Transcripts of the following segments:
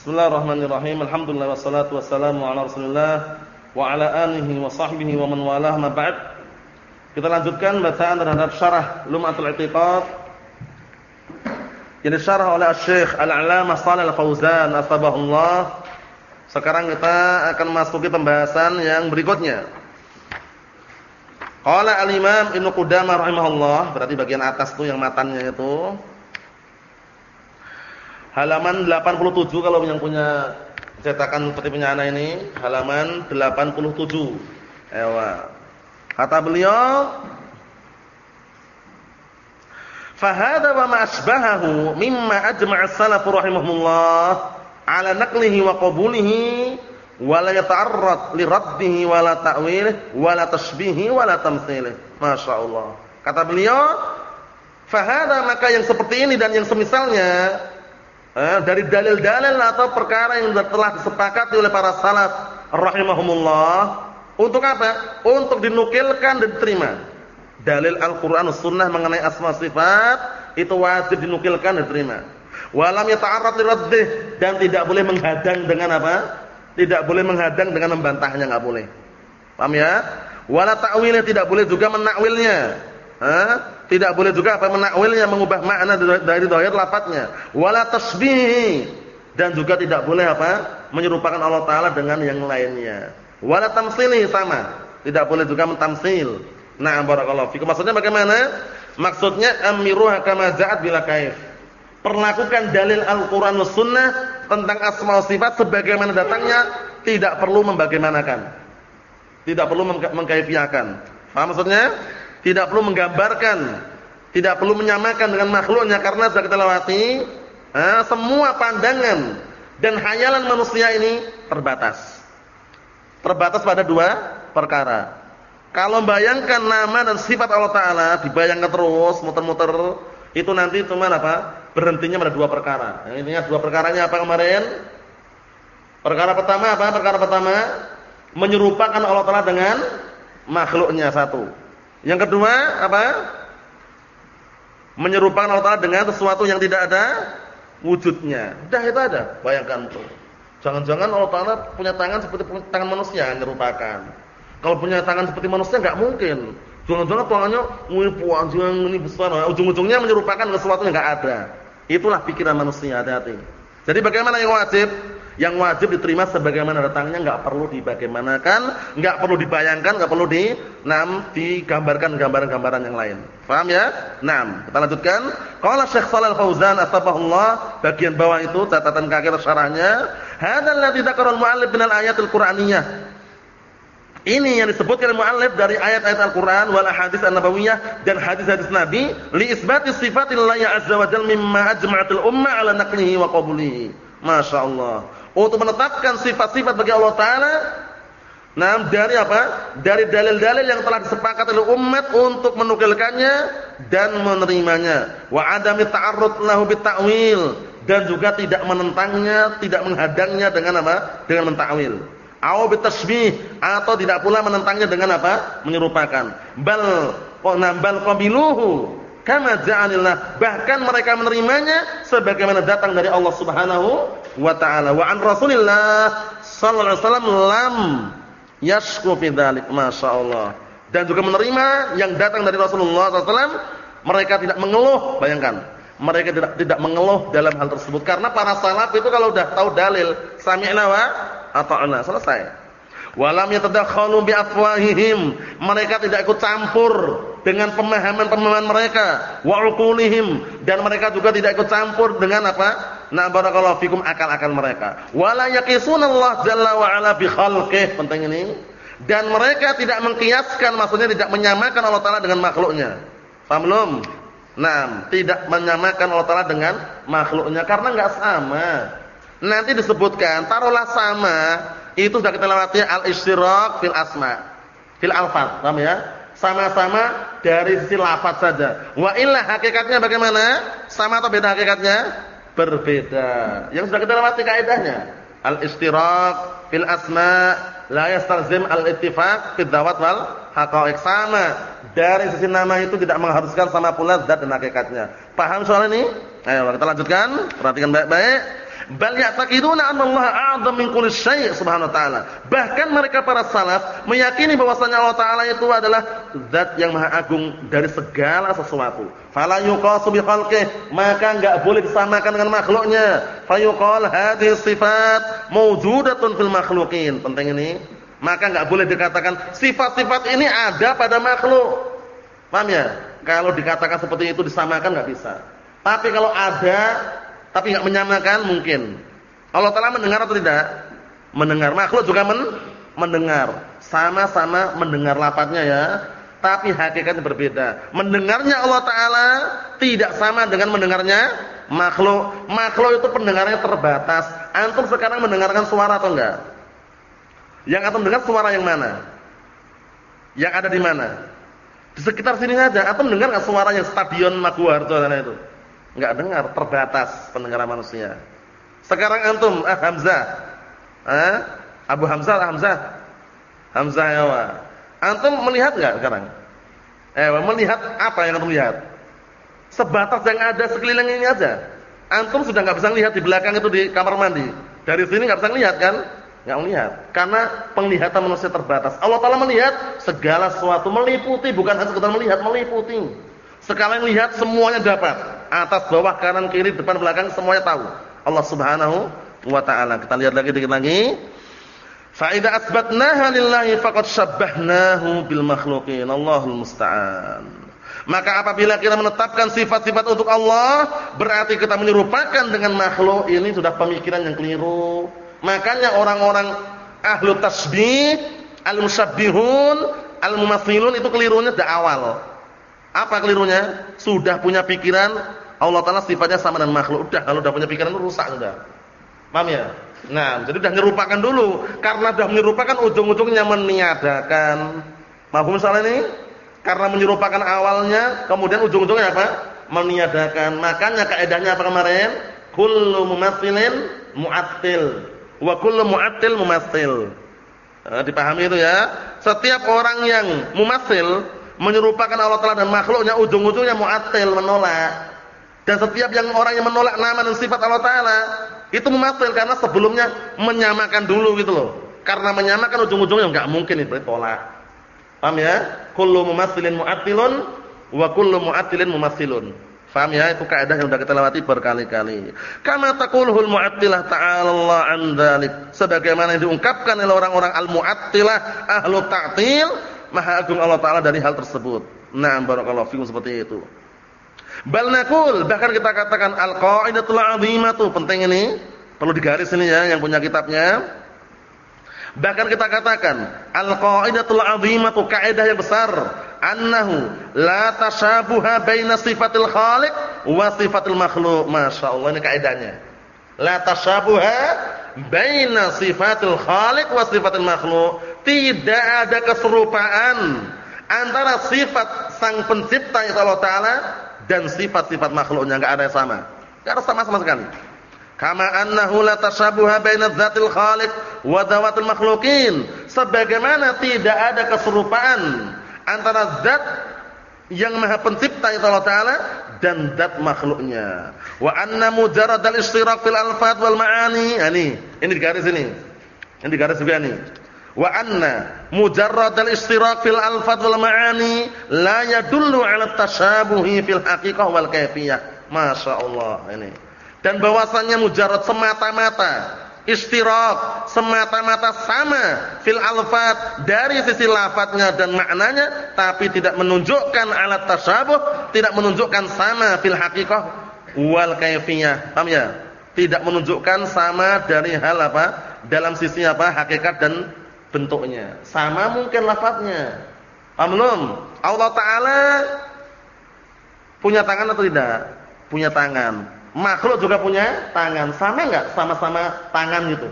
Bismillahirrahmanirrahim. Alhamdulillah wassalatu wassalamu ala Rasulillah wa ala alihi wa sahbihi wa man walah ma ba'd. Kita lanjutkan bacaan terhadap syarah Lum'atul I'tiqad yang disyarah oleh Syekh Al-'Allamah Shalal Al-Fauzan asbahullah. Sekarang kita akan masuki pembahasan yang berikutnya. Qala al-Imam Ibnu Qudamah rahimahullah, berarti bagian atas tuh yang matannya itu halaman 87 kalau yang punya cetakan seperti punya anak ini. Halaman 87 ewa. Kata beliau fahada wa ma asbahahu mimma ajma'a salaf rahimahumullah ala naqlihi wa qabulihi wa la yata'arrad li raddihi wa la ta'wilihi wa la tashbihi wa la tamthilihi masyaallah kata beliau fahada maka yang seperti ini dan yang semisalnya eh, dari dalil-dalil atau perkara yang telah disepakati oleh para salaf rahimahumullah untuk apa? Untuk dinukilkan dan diterima. Dalil Al-Qur'an Sunnah mengenai asma sifat itu wajib dinukilkan dan diterima. Walam yata'arrad liraddih dan tidak boleh menghadang dengan apa? Tidak boleh menghadang dengan membantahnya enggak boleh. Paham ya? Wala ta'wilnya tidak boleh juga menakwilnya. Hah? Tidak boleh juga apa menakwilnya mengubah makna dari zahir lafadznya. Wala tasbih dan juga tidak boleh apa menyerupakan Allah taala dengan yang lainnya. Wala tamtsili sama. Tidak boleh juga mentamsil. Nah, barakallahu fikum. Maksudnya bagaimana? Maksudnya amiruha kama za'at bila kaif. Perlakukan dalil Al-Qur'an sunnah tentang asma sifat sebagaimana datangnya, tidak perlu membagaimanakan. Tidak perlu mengkaifiakan. Paham maksudnya? Tidak perlu menggambarkan, tidak perlu menyamakan dengan makhluknya karena sudah kita lewati, eh, semua pandangan dan hayalan manusia ini terbatas. Terbatas pada dua perkara. Kalau bayangkan nama dan sifat Allah Taala dibayangkan terus muter-muter, itu nanti cuma apa? Berhentinya pada dua perkara. Yang intinya dua perkaranya apa kemarin? Perkara pertama apa? Perkara pertama menyerupakan Allah Taala dengan makhluknya satu. Yang kedua apa? Menyerupakan Allah Taala dengan sesuatu yang tidak ada wujudnya. Dah itu ada. Bayangkan tuh. Jangan-jangan Allah Taala punya tangan seperti tangan manusia menyerupakan. Kalau punya tangan seperti manusia enggak mungkin. Jangan-jangan tangannya wih panjang ini besar. Ujung-ujungnya menyerupakan sesuatu yang enggak ada. Itulah pikiran manusia, hati-hati. Jadi bagaimana yang wajib? Yang wajib diterima sebagaimana datangnya, enggak perlu dibagaimanakan, enggak perlu dibayangkan, enggak perlu di nam digambarkan gambaran-gambaran yang lain. Paham ya? Naam. Kita lanjutkan. Qala Syekh Shalal Fauzan astaghfirullah bagian bawah itu catatan kaki syarahnya, hadzal ladzi dzakara al-mu'allif min al-ayatil qur'aniyah. Ini yang disebutkan muallif dari ayat-ayat Al-Qur'an wal hadis an-nabawiyah dan hadis-hadis Nabi li isbati sifatillahi azza wa jalla mimma ajma'atil ummah ala naqlihi wa qabulihi. Masyaallah untuk menetapkan sifat-sifat bagi Allah taala nah dari apa? Dari dalil-dalil yang telah disepakati oleh umat untuk menukilkannya dan menerimanya. Wa adami ta'arrud lahu bita'wil dan juga tidak menentangnya, tidak menghadangnya dengan apa? Dengan mentakwil. Au bitasbih atau tidak pula menentangnya dengan apa? Menyerupakan. Bal bal qabiluhu kama ja'alillah. Bahkan mereka menerimanya sebagaimana datang dari Allah Subhanahu wa taala. Wa an Rasulillah sallallahu alaihi wasallam lam yashku fi dzalik masyaallah dan juga menerima yang datang dari Rasulullah SAW mereka tidak mengeluh. Bayangkan. Mereka tidak tidak mengeluh dalam hal tersebut. Karena para salaf itu kalau sudah tahu dalil sami'na wa ata'na selesai. Walam yatadakhalu bi afwahihim. Mereka tidak ikut campur dengan pemahaman-pemahaman mereka wa uqulihim dan mereka juga tidak ikut campur dengan apa? Na barakallahu fikum akal-akal mereka. Wala yaqisunallah jalla wa ala bi khalqih. Penting ini. Dan mereka tidak mengkiaskan maksudnya tidak menyamakan Allah taala dengan makhluknya. Paham belum? Nah tidak menyamakan Allah taala dengan makhluknya karena enggak sama. Nanti disebutkan taruhlah sama itu sudah kita lewati al-istirak fil asma fil alfaz. Paham ya sama-sama dari sisi lafaz saja. Wa illa hakikatnya bagaimana? Sama atau beda hakikatnya? Berbeda. Yang sudah kita lewati kaidahnya. Al-istirak fil asma la yastalzim al-ittifaq fil dawat wal haqa'iq. Sama. Dari sisi nama itu tidak mengharuskan sama pula zat dan hakikatnya. Paham soal ini? Ayo kita lanjutkan. Perhatikan baik-baik Bal ya'taqiduna anna Allah a'zam min kulli syai' subhanahu wa ta'ala. Bahkan mereka para salaf meyakini bahwasanya Allah taala itu adalah zat yang maha agung dari segala sesuatu. Fala yuqasu bi khalqihi, maka enggak boleh disamakan dengan makhluknya. Fa yuqal hadhihi sifat mawjudatun fil makhluqin. Penting ini. Maka enggak boleh dikatakan sifat-sifat ini ada pada makhluk. Paham ya? Kalau dikatakan seperti itu disamakan enggak bisa. Tapi kalau ada tapi enggak menyamakan mungkin. Allah Taala mendengar atau tidak? Mendengar. Makhluk juga men mendengar. Sama-sama mendengar lafadznya ya. Tapi hakikatnya berbeda. Mendengarnya Allah Taala tidak sama dengan mendengarnya makhluk. Makhluk itu pendengarannya terbatas. Antum sekarang mendengarkan suara atau enggak? Yang antum dengar suara yang mana? Yang ada di mana? Di sekitar sini saja. Antum dengar enggak suaranya stadion Maguwarto sana itu? Enggak dengar, terbatas pendengaran manusia. Sekarang antum ah Hamzah. Eh? Abu Hamzah, Hamzah. Hamzah ya wa. Antum melihat enggak sekarang? Eh, melihat apa yang antum lihat? Sebatas yang ada sekeliling ini aja. Antum sudah enggak bisa lihat di belakang itu di kamar mandi. Dari sini enggak bisa lihat kan? Enggak melihat. Karena penglihatan manusia terbatas. Allah Taala melihat segala sesuatu meliputi bukan hanya sekedar melihat, meliputi. Sekalian lihat semuanya dapat atas, bawah, kanan, kiri, depan, belakang semuanya tahu. Allah Subhanahu wa taala. Kita lihat lagi dikit lagi. Fa idza asbatnaha lillahi faqad syabbahnahu bil makhluqin. Allahul musta'an. Maka apabila kita menetapkan sifat-sifat untuk Allah, berarti kita menyerupakan dengan makhluk. Ini sudah pemikiran yang keliru. Makanya orang-orang ahlu tasbih, al-musyabbihun, al-mumathilun itu kelirunya dari awal. Apa kelirunya? Sudah punya pikiran Allah Taala sifatnya sama dengan makhluk. Udah kalau udah punya pikiran itu rusak sudah. Paham ya? Nah, jadi udah menyerupakan dulu. Karena sudah menyerupakan ujung-ujungnya meniadakan. Mahfum salah ini? Karena menyerupakan awalnya, kemudian ujung-ujungnya apa? Meniadakan. Makanya kaidahnya apa kemarin? Kullu mumatsilin mu'attil wa kullu mu'attil mumatsil. Nah, dipahami itu ya? Setiap orang yang mumatsil menyerupakan Allah Taala dan makhluknya ujung-ujungnya mu'attil menolak. Dan setiap yang orang yang menolak nama dan sifat Allah Taala itu mumatil karena sebelumnya menyamakan dulu gitu loh. Karena menyamakan ujung-ujungnya enggak mungkin itu tolak. Paham ya? Kullu mumatsilin mu'attilun wa kullu mu'attilin mumatsilun. Paham ya? Itu kaidah yang sudah kita lewati berkali-kali. Kama taquluhul mu'attilah ta'ala Allah an. Sebagaimana yang diungkapkan oleh orang-orang al-mu'attilah ahlu ta'til Maha agung Allah taala dari hal tersebut. Nah, barakallahu fikum seperti itu. Bal naqul bahkan kita katakan al-qaidatul 'azimatu penting ini perlu digaris ini ya yang punya kitabnya. Bahkan kita katakan al-qaidatul 'azimatu kaidah yang besar annahu la tashabuha baina sifatil khaliq wa sifatil makhluq. Masyaallah ini kaidahnya. La tashabuha baina sifatil khaliq wa sifatil makhluq tidak ada keserupaan antara sifat sang pencipta yang Allah Taala dan sifat-sifat makhluknya enggak ada yang sama. Enggak ada sama sama sekali. Kama annahu la tashabuha baina dzatil khaliq wa dzawatil makhluqin. Sebagaimana tidak ada keserupaan antara zat yang maha pencipta itu Allah Ta'ala dan zat makhluknya. Wa anna mujarrad al-ishtirak fil alfad wal ma'ani. Ini, ini di garis ini. Ini di garis juga nih wa anna mujarrad al-ishtirak fil alfaz wal ma'ani la yadullu 'ala tashabuhi fil haqiqah wal kaifiyah. Masyaallah ini. Dan bahwasannya mujarrad semata-mata istirak semata-mata sama fil alfaz dari sisi lafadznya dan maknanya tapi tidak menunjukkan alat tasyabuh, tidak menunjukkan sama fil haqiqah wal kaifiyah. Paham ya? Tidak menunjukkan sama dari hal apa? Dalam sisi apa? Hakikat dan bentuknya. Sama mungkin lafadznya. Paham belum? Allah Ta'ala punya tangan atau tidak? Punya tangan. Makhluk juga punya tangan. Sama enggak? Sama-sama tangan gitu.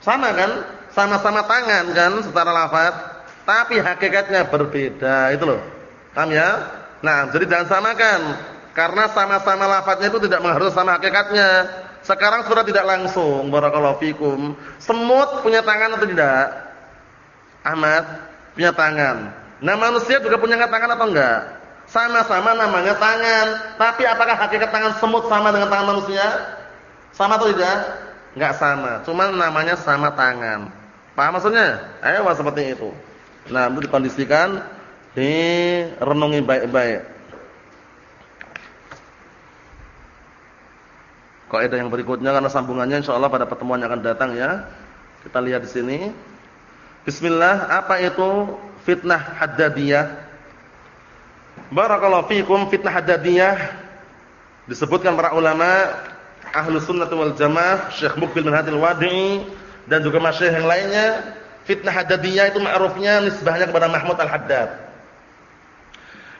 Sama kan? Sama-sama tangan kan secara lafaz. Tapi hakikatnya berbeda. Itu loh. Paham ya? Nah, jadi jangan samakan. Karena sama-sama lafaznya itu tidak mengharus sama hakikatnya. Sekarang sudah tidak langsung, barakallahu fikum. Semut punya tangan atau tidak? Ahmad punya tangan. Nah, manusia juga punya tangan atau enggak? Sama-sama namanya tangan, tapi apakah hakikat tangan semut sama dengan tangan manusia? Sama atau tidak? Enggak sama. Cuma namanya sama tangan. Paham maksudnya? Ayo seperti itu. Nah, itu dikondisikan, direnungi baik-baik. Kaidah yang berikutnya karena sambungannya insyaallah pada pertemuan yang akan datang ya. Kita lihat di sini. Bismillah, apa itu fitnah haddadiyah? Barakallahu fikum fitnah haddadiyah disebutkan para ulama ahlu sunnah wal jamaah Syekh Mukbil bin Hadil Wadi'i dan juga masyayikh yang lainnya fitnah haddadiyah itu ma'rufnya nisbahnya kepada Mahmud al-Haddad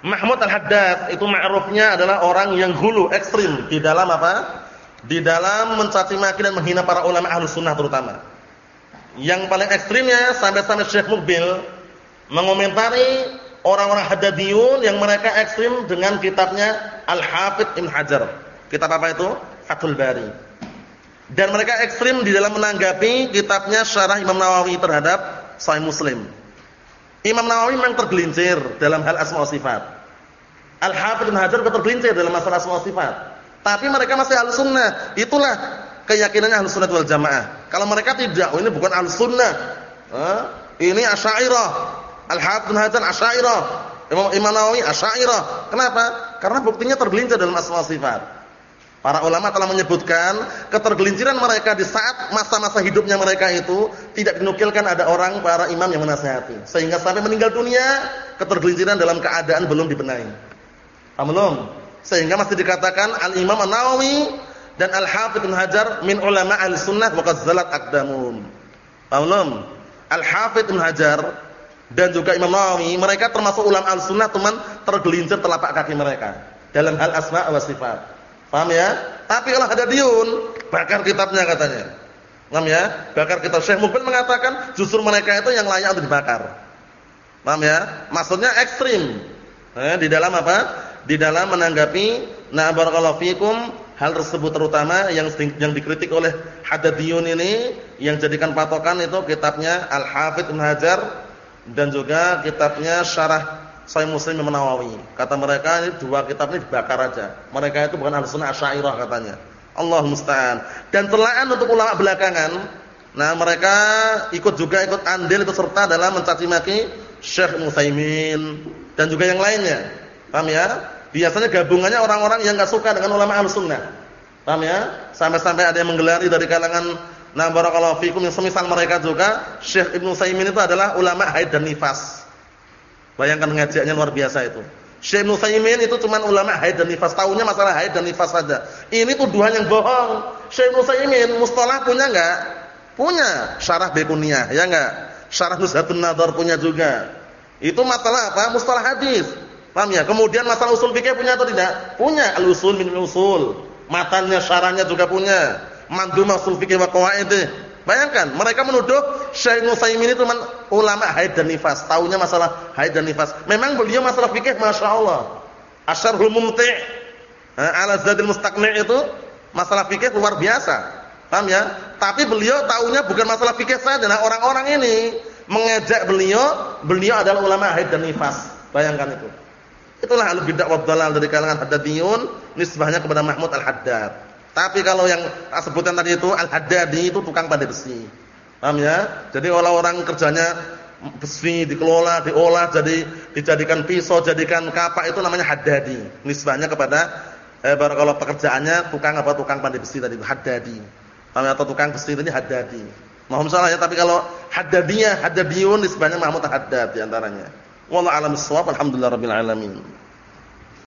Mahmud al-Haddad itu ma'rufnya adalah orang yang hulu ekstrim di dalam apa? Di dalam mencaci maki dan menghina para ulama ahlu sunnah terutama yang paling ekstrimnya sampai-sampai Syekh Mukbil mengomentari orang-orang Haddadiyun yang mereka ekstrim dengan kitabnya Al-Hafidh Ibn Hajar. Kitab apa itu? Fathul Bari. Dan mereka ekstrim di dalam menanggapi kitabnya Syarah Imam Nawawi terhadap Sahih Muslim. Imam Nawawi memang tergelincir dalam hal asma sifat. Al-Hafidh Ibn Hajar tergelincir dalam masalah asma sifat. Tapi mereka masih al-sunnah. Itulah keyakinannya ahlu sunnah wal jamaah. Kalau mereka tidak, oh ini bukan ahlu sunnah. Eh, ini asyairah. Al-Hafidh bin Hajar asyairah. Imam, Imam Nawawi asyairah. Kenapa? Karena buktinya tergelincir dalam asma sifat. Para ulama telah menyebutkan ketergelinciran mereka di saat masa-masa hidupnya mereka itu tidak dinukilkan ada orang para imam yang menasihati. Sehingga sampai meninggal dunia ketergelinciran dalam keadaan belum dibenahi. Paham belum? Sehingga masih dikatakan Al-Imam An-Nawawi dan Al-Hafidz Ibnu Hajar min ulama al-sunnah wa qazzalat aqdamun. Paham Al-Hafidz Ibnu Hajar dan juga Imam Nawawi, mereka termasuk ulama al-sunnah teman tergelincir telapak kaki mereka dalam hal asma wa sifat. Paham ya? Tapi kalau ada diun, bakar kitabnya katanya. Paham ya? Bakar kitab Syekh Mubin mengatakan justru mereka itu yang layak untuk dibakar. Paham ya? Maksudnya ekstrim. Eh, di dalam apa? Di dalam menanggapi na barakallahu fikum Hal tersebut terutama yang yang dikritik oleh Haddadiyun ini yang jadikan patokan itu kitabnya Al-Hafidz Ibnu Hajar dan juga kitabnya Syarah Sahih Muslim Imam Nawawi. Kata mereka ini dua kitab ini dibakar aja. Mereka itu bukan Ahlussunnah Asy'ariyah katanya. Allah musta'an. Dan telaan untuk ulama belakangan, nah mereka ikut juga ikut andil ikut serta dalam mencaci maki Syekh Utsaimin dan juga yang lainnya. Paham ya? Biasanya gabungannya orang-orang yang enggak suka dengan ulama Ahlussunnah. Paham ya? Sampai-sampai ada yang menggelari dari kalangan na barakallahu fikum yang semisal mereka juga Syekh Ibnu Saimin itu adalah ulama haid dan nifas. Bayangkan ngajaknya luar biasa itu. Syekh Ibnu Saimin itu cuma ulama haid dan nifas, tahunya masalah haid dan nifas saja. Ini tuduhan yang bohong. Syekh Ibnu Saimin mustalah punya enggak? Punya. Syarah Bekuniyah, ya enggak? Syarah Nuzhatun Nadhar punya juga. Itu masalah apa? Mustalah hadis. Paham ya? Kemudian masalah usul fikih punya atau tidak? Punya al-usul min usul. Matanya syarahnya juga punya. Mandumah usul fikih wa qawaid. Bayangkan, mereka menuduh Syekh Nusaimin itu ulama haid dan nifas. Taunya masalah haid dan nifas. Memang beliau masalah fikih Masya Allah. Asyarhul mumti' ala zadil mustaqni' itu masalah fikih luar biasa. Paham ya? Tapi beliau taunya bukan masalah fikih saja. Nah, orang-orang ini mengejek beliau, beliau adalah ulama haid dan nifas. Bayangkan itu. Itulah al-bid'ah wa dhalal dari kalangan Haddadiyun nisbahnya kepada Mahmud Al-Haddad. Tapi kalau yang sebutkan tadi itu Al-Haddadi itu tukang pandai besi. Paham ya? Jadi orang-orang kerjanya besi dikelola, diolah jadi dijadikan pisau, jadikan kapak itu namanya Haddadi. Nisbahnya kepada eh kalau pekerjaannya tukang apa tukang pandai besi tadi itu Haddadi. Paham ya? Atau tukang besi ini Haddadi. Mohon salah ya, tapi kalau Haddadiyah, Haddadiyun nisbahnya Mahmud Al-Haddad di antaranya. والله أعلم الصواب الحمد لله رب العالمين.